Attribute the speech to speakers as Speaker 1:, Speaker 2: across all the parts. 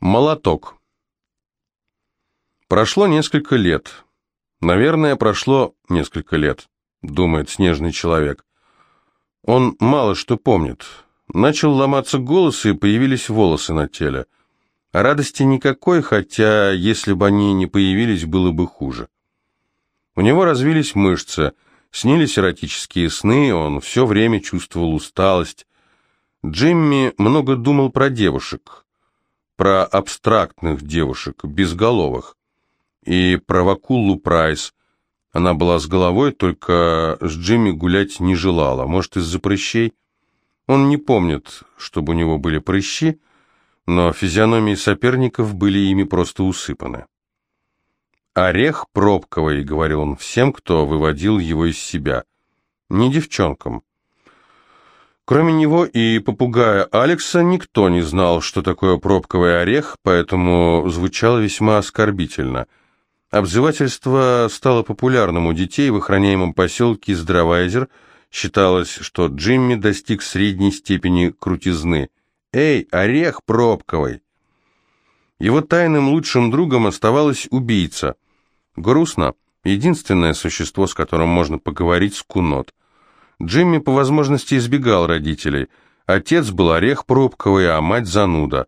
Speaker 1: Молоток. Прошло несколько лет. Наверное, прошло несколько лет, думает снежный человек. Он мало что помнит. Начал ломаться голос, и появились волосы на теле. радости никакой, хотя, если бы они не появились, было бы хуже. У него развились мышцы, снились эротические сны, он все время чувствовал усталость. Джимми много думал про девушек про абстрактных девушек, безголовых, и про Вакуллу Прайс. Она была с головой, только с Джимми гулять не желала. Может, из-за прыщей? Он не помнит, чтобы у него были прыщи, но физиономии соперников были ими просто усыпаны. «Орех пробковый», — говорил он всем, кто выводил его из себя. Не девчонкам. Кроме него и попугая Алекса никто не знал, что такое пробковый орех, поэтому звучало весьма оскорбительно. Обзывательство стало популярным у детей в охраняемом поселке Здравайзер. Считалось, что Джимми достиг средней степени крутизны. «Эй, орех пробковый!» Его тайным лучшим другом оставалась убийца. Грустно. Единственное существо, с которым можно поговорить, скунот. Джимми по возможности избегал родителей. Отец был орех пробковый, а мать зануда.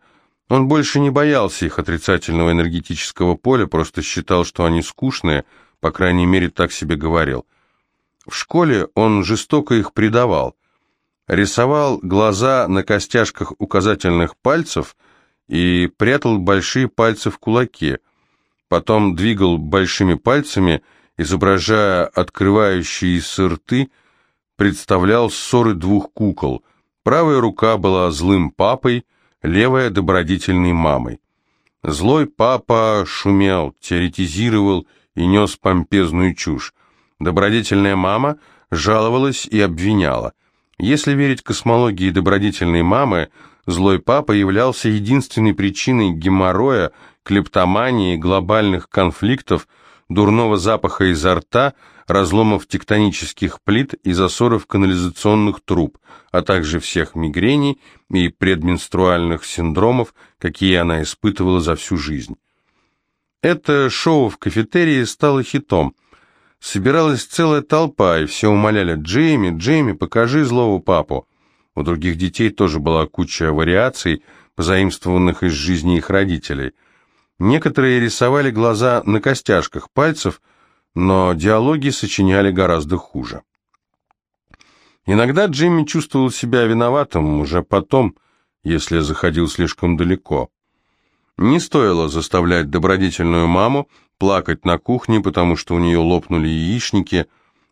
Speaker 1: Он больше не боялся их отрицательного энергетического поля, просто считал, что они скучные, по крайней мере, так себе говорил. В школе он жестоко их предавал. Рисовал глаза на костяшках указательных пальцев и прятал большие пальцы в кулаки. Потом двигал большими пальцами, изображая открывающиеся рты, представлял ссоры двух кукол. Правая рука была злым папой, левая — добродетельной мамой. Злой папа шумел, теоретизировал и нес помпезную чушь. Добродетельная мама жаловалась и обвиняла. Если верить космологии добродетельной мамы, злой папа являлся единственной причиной геморроя, клептомании, глобальных конфликтов, дурного запаха изо рта — разломов тектонических плит и засоров канализационных труб, а также всех мигрений и предменструальных синдромов, какие она испытывала за всю жизнь. Это шоу в кафетерии стало хитом. Собиралась целая толпа, и все умоляли «Джейми, Джейми, покажи злого папу». У других детей тоже была куча вариаций, позаимствованных из жизни их родителей. Некоторые рисовали глаза на костяшках пальцев – но диалоги сочиняли гораздо хуже. Иногда Джимми чувствовал себя виноватым уже потом, если заходил слишком далеко. Не стоило заставлять добродетельную маму плакать на кухне, потому что у нее лопнули яичники.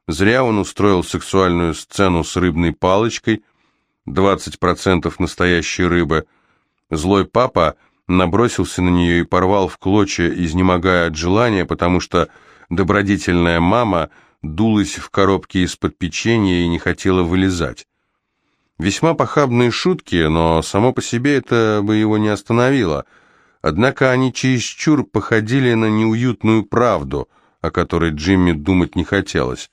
Speaker 1: Зря он устроил сексуальную сцену с рыбной палочкой, 20% настоящей рыбы. Злой папа набросился на нее и порвал в клочья, изнемогая от желания, потому что добродетельная мама дулась в коробке из-под печенья и не хотела вылезать. Весьма похабные шутки, но само по себе это бы его не остановило. Однако они чересчур походили на неуютную правду, о которой Джимми думать не хотелось.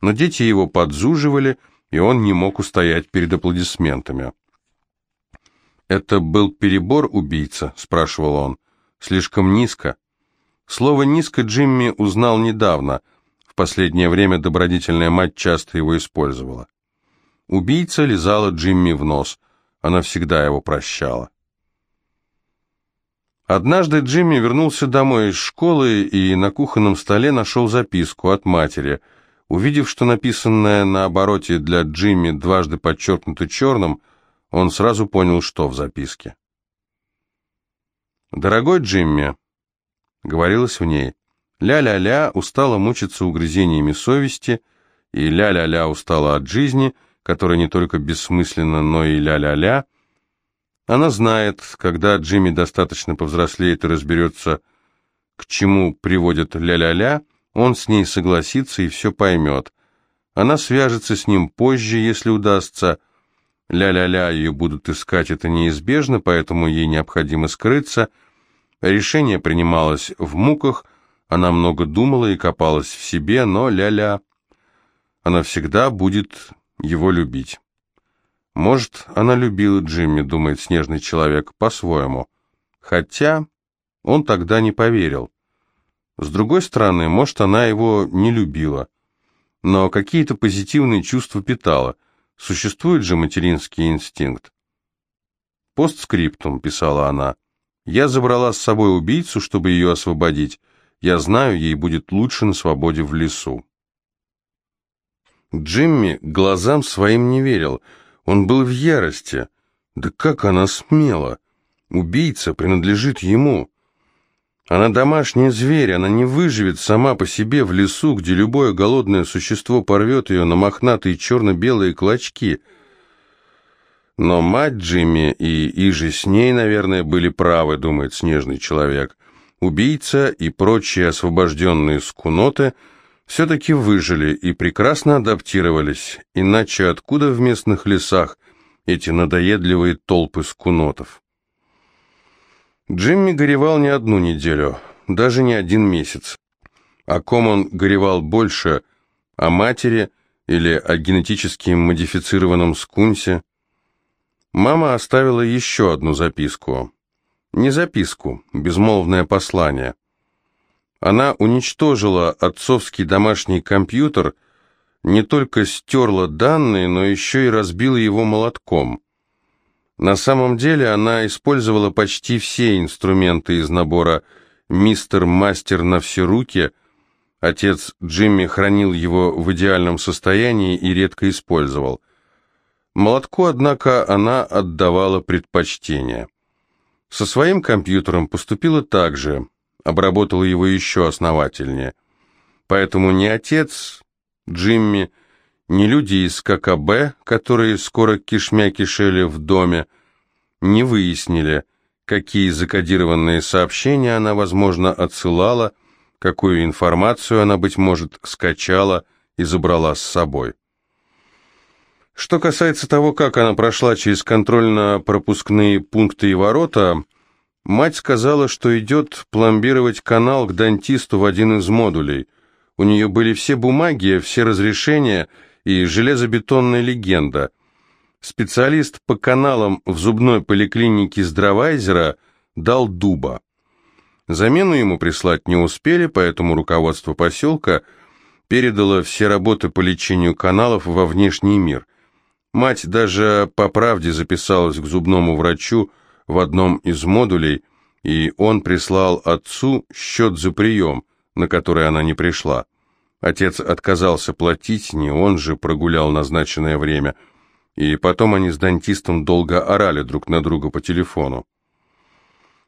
Speaker 1: Но дети его подзуживали, и он не мог устоять перед аплодисментами. «Это был перебор, убийца?» — спрашивал он. «Слишком низко?» Слово «низко» Джимми узнал недавно. В последнее время добродетельная мать часто его использовала. Убийца лизала Джимми в нос. Она всегда его прощала. Однажды Джимми вернулся домой из школы и на кухонном столе нашел записку от матери. Увидев, что написанное на обороте для Джимми дважды подчеркнуто черным, он сразу понял, что в записке. «Дорогой Джимми, Говорилось в ней «Ля-ля-ля» устала мучиться угрызениями совести, и «ля-ля-ля» устала от жизни, которая не только бессмысленна, но и «ля-ля-ля». Она знает, когда Джимми достаточно повзрослеет и разберется, к чему приводит «ля-ля-ля», он с ней согласится и все поймет. Она свяжется с ним позже, если удастся. Ля-ля-ля ее будут искать, это неизбежно, поэтому ей необходимо скрыться – Решение принималось в муках, она много думала и копалась в себе, но ля-ля, она всегда будет его любить. Может, она любила Джимми, думает снежный человек, по-своему. Хотя он тогда не поверил. С другой стороны, может, она его не любила. Но какие-то позитивные чувства питала. Существует же материнский инстинкт. «Постскриптум», — писала она. «Я забрала с собой убийцу, чтобы ее освободить. Я знаю, ей будет лучше на свободе в лесу». Джимми глазам своим не верил. Он был в ярости. Да как она смела? Убийца принадлежит ему. Она домашний зверь, она не выживет сама по себе в лесу, где любое голодное существо порвет ее на мохнатые черно-белые клочки. Но мать Джимми и Иже с ней, наверное, были правы, думает снежный человек. Убийца и прочие освобожденные скуноты все-таки выжили и прекрасно адаптировались, иначе откуда в местных лесах эти надоедливые толпы скунотов? Джимми горевал не одну неделю, даже не один месяц. О ком он горевал больше, о матери или о генетически модифицированном скунсе? Мама оставила еще одну записку. Не записку, безмолвное послание. Она уничтожила отцовский домашний компьютер, не только стерла данные, но еще и разбила его молотком. На самом деле она использовала почти все инструменты из набора «Мистер-мастер на все руки». Отец Джимми хранил его в идеальном состоянии и редко использовал. Молотку, однако, она отдавала предпочтение. Со своим компьютером поступила так же, обработала его еще основательнее. Поэтому ни отец Джимми, ни люди из ККБ, которые скоро кишмя кишели в доме, не выяснили, какие закодированные сообщения она, возможно, отсылала, какую информацию она, быть может, скачала и забрала с собой. Что касается того, как она прошла через контрольно-пропускные пункты и ворота, мать сказала, что идет пломбировать канал к дантисту в один из модулей. У нее были все бумаги, все разрешения – и железобетонная легенда. Специалист по каналам в зубной поликлинике Здравайзера дал дуба. Замену ему прислать не успели, поэтому руководство поселка передало все работы по лечению каналов во внешний мир. Мать даже по правде записалась к зубному врачу в одном из модулей, и он прислал отцу счет за прием, на который она не пришла. Отец отказался платить, не он же прогулял назначенное время, и потом они с дантистом долго орали друг на друга по телефону.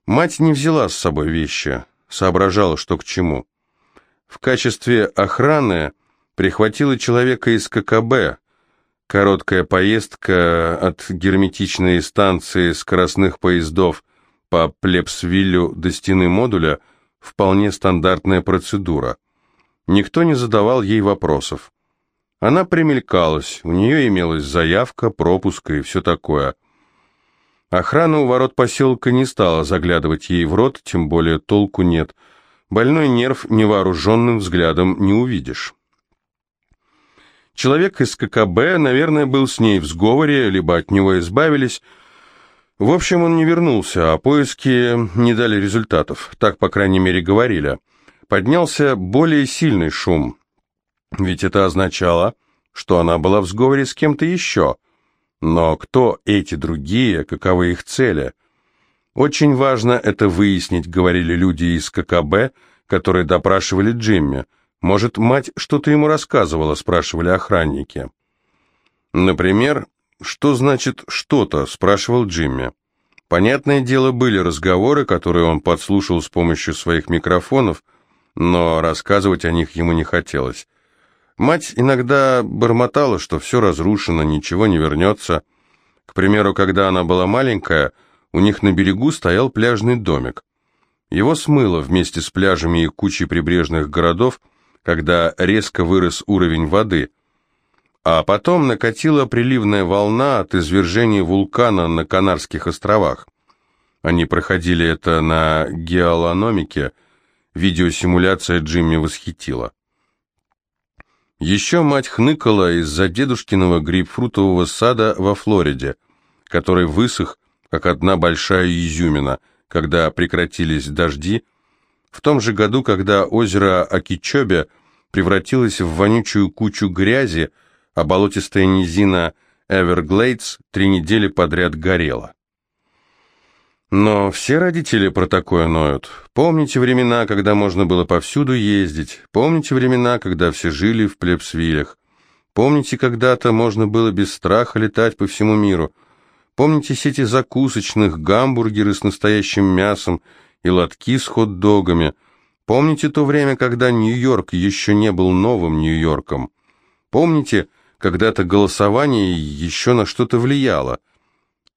Speaker 1: Мать не взяла с собой вещи, соображала, что к чему. В качестве охраны прихватила человека из ККБ. Короткая поездка от герметичной станции скоростных поездов по Плебсвиллю до стены модуля – вполне стандартная процедура – Никто не задавал ей вопросов. Она примелькалась, у нее имелась заявка, пропуск и все такое. Охрана у ворот поселка не стала заглядывать ей в рот, тем более толку нет. Больной нерв невооруженным взглядом не увидишь. Человек из ККБ, наверное, был с ней в сговоре, либо от него избавились. В общем, он не вернулся, а поиски не дали результатов, так, по крайней мере, говорили поднялся более сильный шум, ведь это означало, что она была в сговоре с кем-то еще. Но кто эти другие, каковы их цели? Очень важно это выяснить, говорили люди из ККБ, которые допрашивали Джимми. Может, мать что-то ему рассказывала, спрашивали охранники. Например, что значит «что-то», спрашивал Джимми. Понятное дело, были разговоры, которые он подслушал с помощью своих микрофонов, но рассказывать о них ему не хотелось. Мать иногда бормотала, что все разрушено, ничего не вернется. К примеру, когда она была маленькая, у них на берегу стоял пляжный домик. Его смыло вместе с пляжами и кучей прибрежных городов, когда резко вырос уровень воды. А потом накатила приливная волна от извержения вулкана на Канарских островах. Они проходили это на геолономике – Видеосимуляция Джимми восхитила. Еще мать хныкала из-за дедушкиного грейпфрутового сада во Флориде, который высох, как одна большая изюмина, когда прекратились дожди, в том же году, когда озеро Акичобе превратилось в вонючую кучу грязи, а болотистая низина Эверглейдс три недели подряд горела. Но все родители про такое ноют. Помните времена, когда можно было повсюду ездить? Помните времена, когда все жили в плебсвилях? Помните, когда-то можно было без страха летать по всему миру? Помните сети закусочных, гамбургеры с настоящим мясом и лотки с хот-догами? Помните то время, когда Нью-Йорк еще не был новым Нью-Йорком? Помните, когда-то голосование еще на что-то влияло?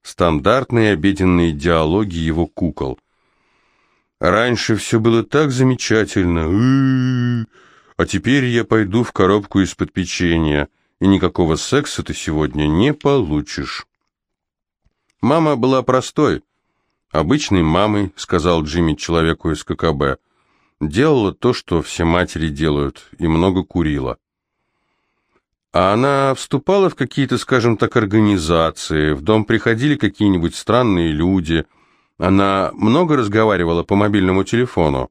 Speaker 1: стандартные обеденные диалоги его кукол. Раньше все было так замечательно, а теперь я пойду в коробку из-под печенья, и никакого секса ты сегодня не получишь. Мама была простой, обычной мамой, сказал Джимми человеку из ККБ. Делала то, что все матери делают, и много курила. А она вступала в какие-то, скажем так, организации, в дом приходили какие-нибудь странные люди. Она много разговаривала по мобильному телефону.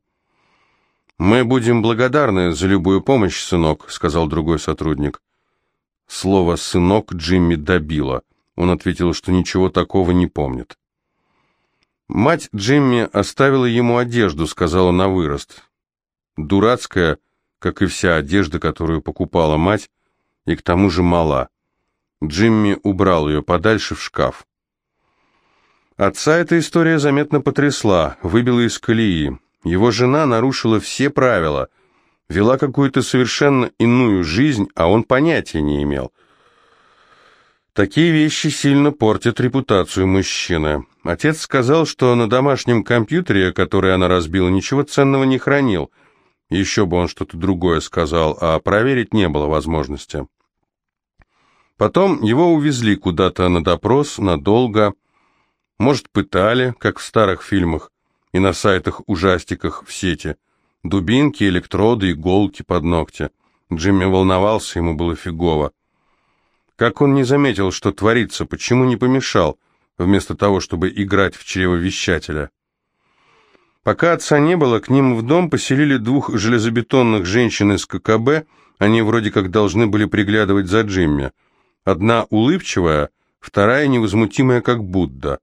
Speaker 1: «Мы будем благодарны за любую помощь, сынок», — сказал другой сотрудник. Слово «сынок» Джимми добило. Он ответил, что ничего такого не помнит. Мать Джимми оставила ему одежду, сказала на вырост. Дурацкая, как и вся одежда, которую покупала мать, и к тому же мала. Джимми убрал ее подальше в шкаф. Отца эта история заметно потрясла, выбила из колеи. Его жена нарушила все правила, вела какую-то совершенно иную жизнь, а он понятия не имел. Такие вещи сильно портят репутацию мужчины. Отец сказал, что на домашнем компьютере, который она разбила, ничего ценного не хранил – еще бы он что-то другое сказал, а проверить не было возможности. Потом его увезли куда-то на допрос, надолго. Может, пытали, как в старых фильмах и на сайтах-ужастиках в сети. Дубинки, электроды, иголки под ногти. Джимми волновался, ему было фигово. Как он не заметил, что творится, почему не помешал, вместо того, чтобы играть в чревовещателя? Пока отца не было, к ним в дом поселили двух железобетонных женщин из ККБ, они вроде как должны были приглядывать за Джимми. Одна улыбчивая, вторая невозмутимая, как Будда.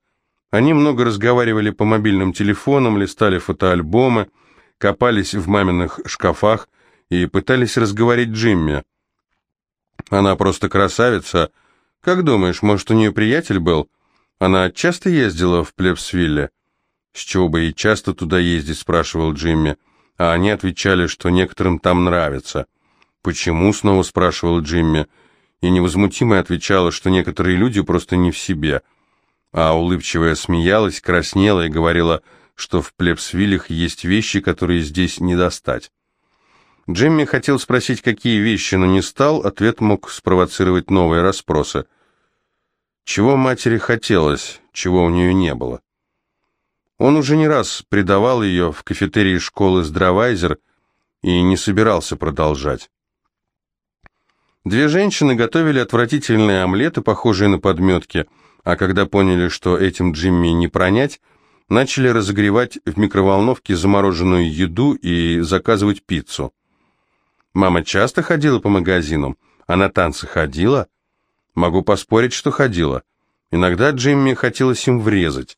Speaker 1: Они много разговаривали по мобильным телефонам, листали фотоальбомы, копались в маминых шкафах и пытались разговорить Джимми. Она просто красавица. Как думаешь, может, у нее приятель был? Она часто ездила в Плебсвилле? «С чего бы и часто туда ездить?» – спрашивал Джимми. А они отвечали, что некоторым там нравится. «Почему?» – снова спрашивал Джимми. И невозмутимо отвечала, что некоторые люди просто не в себе. А улыбчивая смеялась, краснела и говорила, что в Плебсвиллях есть вещи, которые здесь не достать. Джимми хотел спросить, какие вещи, но не стал, ответ мог спровоцировать новые расспросы. Чего матери хотелось, чего у нее не было? Он уже не раз предавал ее в кафетерии школы «Здравайзер» и не собирался продолжать. Две женщины готовили отвратительные омлеты, похожие на подметки, а когда поняли, что этим Джимми не пронять, начали разогревать в микроволновке замороженную еду и заказывать пиццу. Мама часто ходила по магазинам, а на танцы ходила? Могу поспорить, что ходила. Иногда Джимми хотелось им врезать.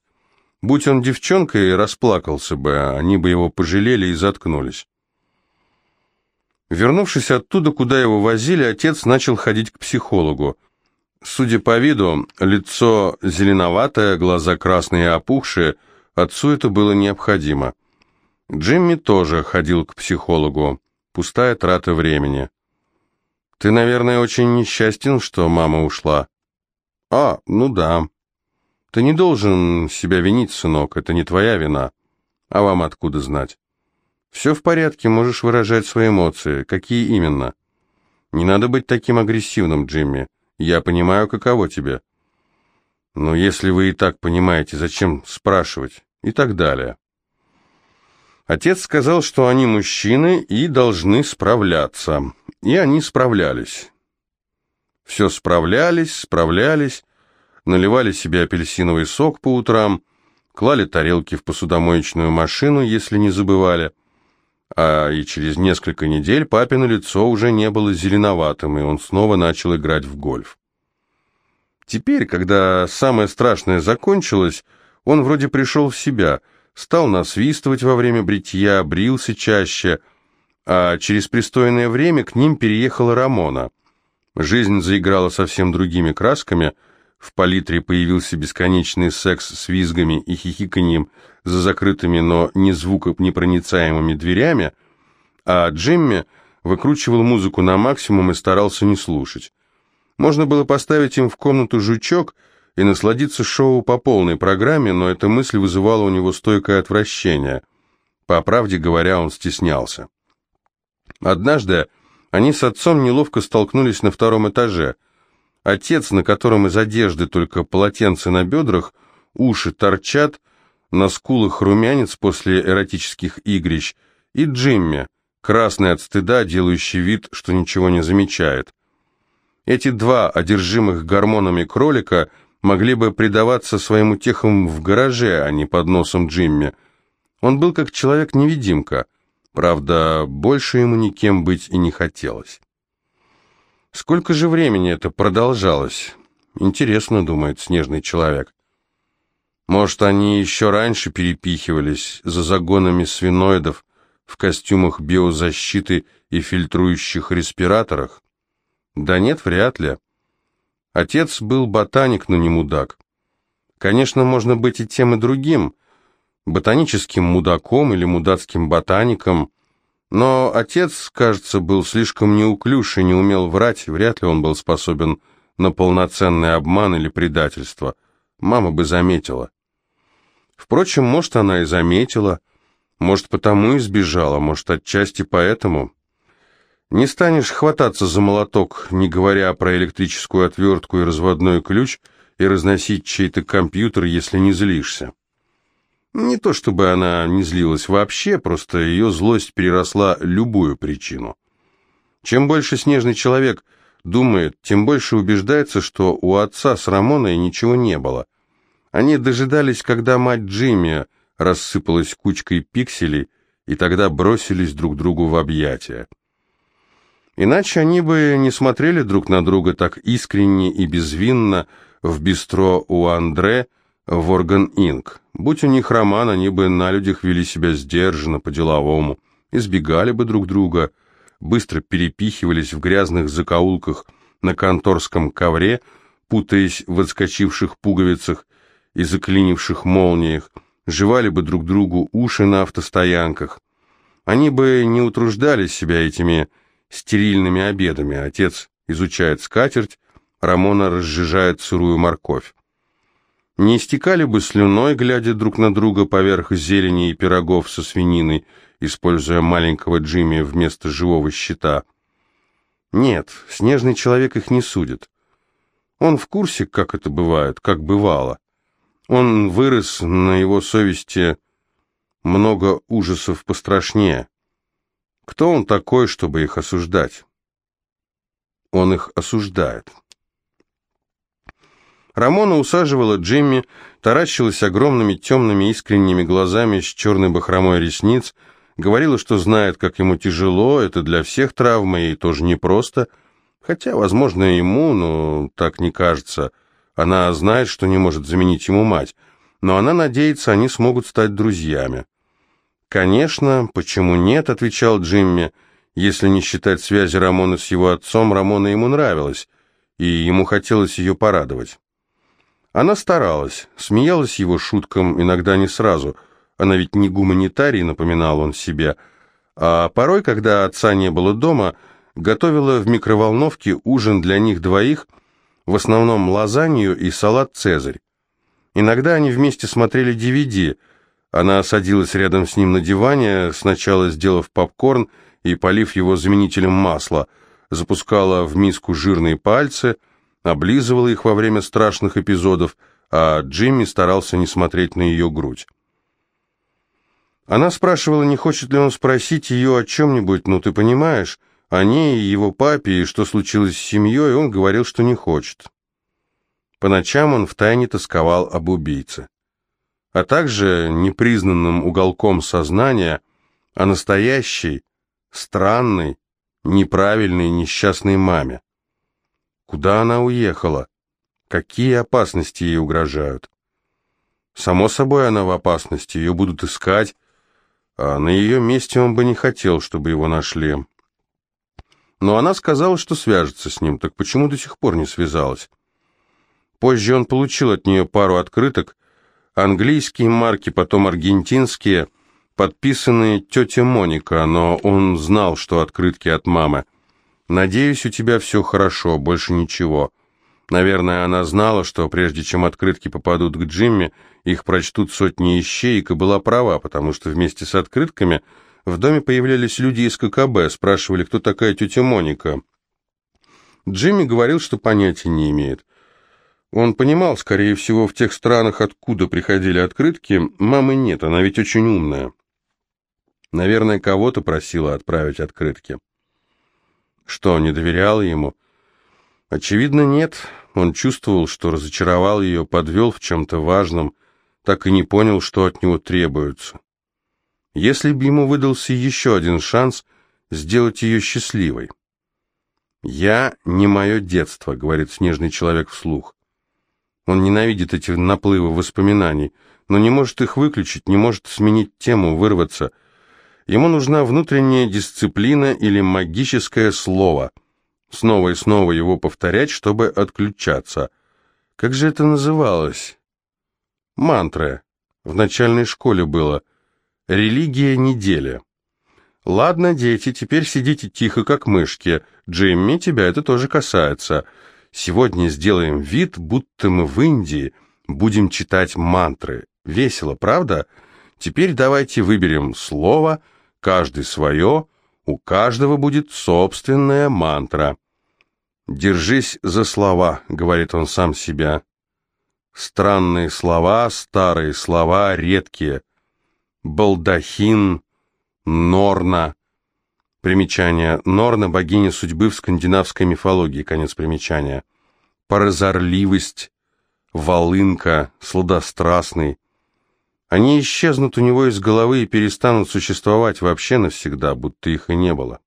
Speaker 1: Будь он девчонкой, расплакался бы, они бы его пожалели и заткнулись. Вернувшись оттуда, куда его возили, отец начал ходить к психологу. Судя по виду, лицо зеленоватое, глаза красные и опухшие, отцу это было необходимо. Джимми тоже ходил к психологу. Пустая трата времени. «Ты, наверное, очень несчастен, что мама ушла». «А, ну да», ты не должен себя винить, сынок, это не твоя вина. А вам откуда знать? Все в порядке, можешь выражать свои эмоции. Какие именно? Не надо быть таким агрессивным, Джимми. Я понимаю, каково тебе. Но если вы и так понимаете, зачем спрашивать? И так далее. Отец сказал, что они мужчины и должны справляться. И они справлялись. Все справлялись, справлялись, наливали себе апельсиновый сок по утрам, клали тарелки в посудомоечную машину, если не забывали. А и через несколько недель папино лицо уже не было зеленоватым, и он снова начал играть в гольф. Теперь, когда самое страшное закончилось, он вроде пришел в себя, стал насвистывать во время бритья, брился чаще, а через пристойное время к ним переехала Рамона. Жизнь заиграла совсем другими красками, в палитре появился бесконечный секс с визгами и хихиканьем за закрытыми, но не звуконепроницаемыми дверями, а Джимми выкручивал музыку на максимум и старался не слушать. Можно было поставить им в комнату жучок и насладиться шоу по полной программе, но эта мысль вызывала у него стойкое отвращение. По правде говоря, он стеснялся. Однажды они с отцом неловко столкнулись на втором этаже. Отец, на котором из одежды только полотенце на бедрах, уши торчат, на скулах румянец после эротических игрищ, и Джимми, красный от стыда, делающий вид, что ничего не замечает. Эти два одержимых гормонами кролика могли бы предаваться своим утехам в гараже, а не под носом Джимми. Он был как человек-невидимка. Правда, больше ему никем быть и не хотелось. Сколько же времени это продолжалось? Интересно, думает снежный человек. Может, они еще раньше перепихивались за загонами свиноидов в костюмах биозащиты и фильтрующих респираторах? Да нет, вряд ли. Отец был ботаник, но не мудак. Конечно, можно быть и тем, и другим, ботаническим мудаком или мудацким ботаником, но отец, кажется, был слишком неуклюж и не умел врать, вряд ли он был способен на полноценный обман или предательство. Мама бы заметила. Впрочем, может, она и заметила, может, потому и сбежала, может, отчасти поэтому... Не станешь хвататься за молоток, не говоря про электрическую отвертку и разводной ключ, и разносить чей-то компьютер, если не злишься. Не то чтобы она не злилась вообще, просто ее злость переросла любую причину. Чем больше снежный человек думает, тем больше убеждается, что у отца с Рамоной ничего не было. Они дожидались, когда мать Джимми рассыпалась кучкой пикселей, и тогда бросились друг другу в объятия. Иначе они бы не смотрели друг на друга так искренне и безвинно в бистро у Андре в Орган Инк. Будь у них роман, они бы на людях вели себя сдержанно, по-деловому, избегали бы друг друга, быстро перепихивались в грязных закоулках на конторском ковре, путаясь в отскочивших пуговицах и заклинивших молниях, жевали бы друг другу уши на автостоянках. Они бы не утруждали себя этими стерильными обедами. Отец изучает скатерть, Рамона разжижает сырую морковь. Не истекали бы слюной, глядя друг на друга поверх зелени и пирогов со свининой, используя маленького Джимми вместо живого щита. Нет, снежный человек их не судит. Он в курсе, как это бывает, как бывало. Он вырос, на его совести много ужасов пострашнее. Кто он такой, чтобы их осуждать? Он их осуждает. Рамона усаживала Джимми, таращилась огромными темными искренними глазами с черной бахромой ресниц, говорила, что знает, как ему тяжело, это для всех травма, и тоже непросто, хотя, возможно, ему, но так не кажется, она знает, что не может заменить ему мать, но она надеется, они смогут стать друзьями. «Конечно, почему нет?» — отвечал Джимми. Если не считать связи Рамона с его отцом, Рамона ему нравилась, и ему хотелось ее порадовать. Она старалась, смеялась его шуткам, иногда не сразу. Она ведь не гуманитарий, напоминал он себе. А порой, когда отца не было дома, готовила в микроволновке ужин для них двоих, в основном лазанью и салат «Цезарь». Иногда они вместе смотрели DVD — она садилась рядом с ним на диване, сначала сделав попкорн и полив его заменителем масла, запускала в миску жирные пальцы, облизывала их во время страшных эпизодов, а Джимми старался не смотреть на ее грудь. Она спрашивала, не хочет ли он спросить ее о чем-нибудь, ну ты понимаешь, о ней и его папе, и что случилось с семьей, он говорил, что не хочет. По ночам он втайне тосковал об убийце. А также непризнанным уголком сознания о настоящей, странной, неправильной, несчастной маме. Куда она уехала? Какие опасности ей угрожают? Само собой, она в опасности, ее будут искать, а на ее месте он бы не хотел, чтобы его нашли. Но она сказала, что свяжется с ним, так почему до сих пор не связалась? Позже он получил от нее пару открыток, английские марки, потом аргентинские, подписанные тетя Моника, но он знал, что открытки от мамы. «Надеюсь, у тебя все хорошо, больше ничего». Наверное, она знала, что прежде чем открытки попадут к Джимми, их прочтут сотни ищеек, и была права, потому что вместе с открытками в доме появлялись люди из ККБ, спрашивали, кто такая тетя Моника. Джимми говорил, что понятия не имеет. Он понимал, скорее всего, в тех странах, откуда приходили открытки, мамы нет, она ведь очень умная. Наверное, кого-то просила отправить открытки. Что, не доверяла ему? Очевидно, нет. Он чувствовал, что разочаровал ее, подвел в чем-то важном, так и не понял, что от него требуется. Если бы ему выдался еще один шанс сделать ее счастливой. «Я не мое детство», — говорит снежный человек вслух. Он ненавидит эти наплывы воспоминаний, но не может их выключить, не может сменить тему, вырваться. Ему нужна внутренняя дисциплина или магическое слово — снова и снова его повторять, чтобы отключаться. Как же это называлось? Мантра. В начальной школе было. Религия недели. Ладно, дети, теперь сидите тихо, как мышки. Джимми, тебя это тоже касается. Сегодня сделаем вид, будто мы в Индии будем читать мантры. Весело, правда? Теперь давайте выберем слово, каждый свое, у каждого будет собственная мантра. «Держись за слова», — говорит он сам себя. Странные слова, старые слова, редкие. Балдахин, Норна. Примечание. Норна – богиня судьбы в скандинавской мифологии. Конец примечания. Прозорливость, волынка, сладострастный. Они исчезнут у него из головы и перестанут существовать вообще навсегда, будто их и не было.